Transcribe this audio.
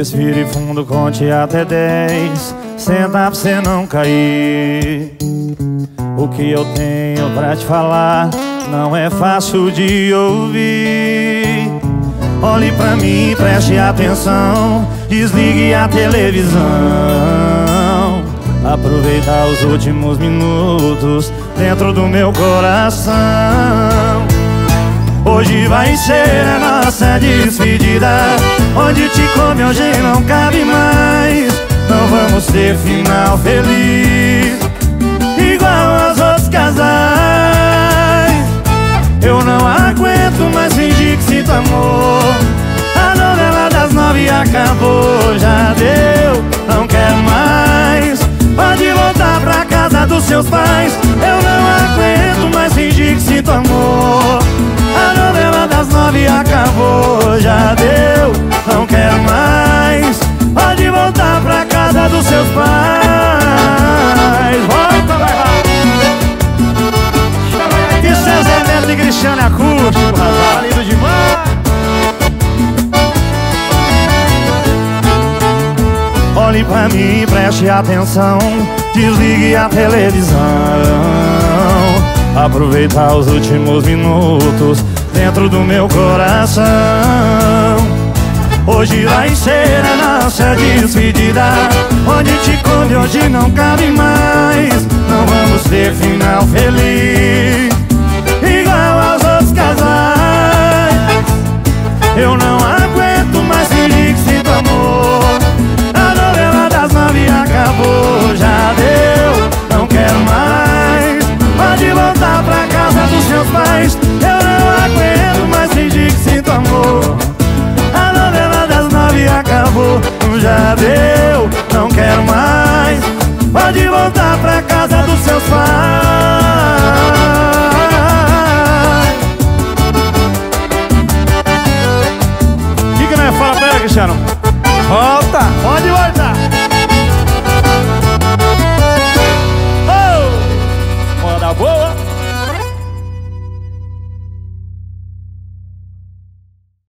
Respire fundo, conte até dez. Senta pra cê não cair. O que eu tenho pra te falar Não é fácil de ouvir. Olhe pra mim, preste atenção. Desligue a televisão. Aproveitar os últimos minutos Dentro do meu coração. Hoje vai ser a nossa despedida. Onde te come hoje não cabe mais. Não vamos ter final feliz. Igual aos outros casais. Eu não aguento mais fingir que sinto amor. A novela das nove acabou Já deu, não quero mais. Pode voltar pra casa dos seus pais Olhe pra mim, preste atenção. Desligue a televisão. Aproveitar os últimos minutos Dentro do meu coração. Hoje vai ser a nossa despedida. Onde te come hoje não cabe mais. Não vamos ter final feliz Eu não aguento mais fingir que sinto amor A novela das nove acabou Já deu, não quero mais. Pode voltar pra casa dos seus pais. Eu não aguento mais fingir que sinto amor A novela das nove acabou Já deu, não quero mais. Pode voltar pra casa dos seus pais Cristiano. Volta. Pode voltar.